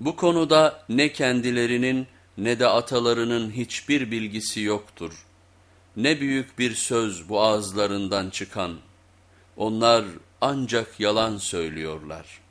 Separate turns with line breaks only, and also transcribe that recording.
Bu konuda ne kendilerinin ne de atalarının hiçbir bilgisi yoktur. Ne büyük bir söz bu ağızlarından çıkan. Onlar ancak yalan söylüyorlar.''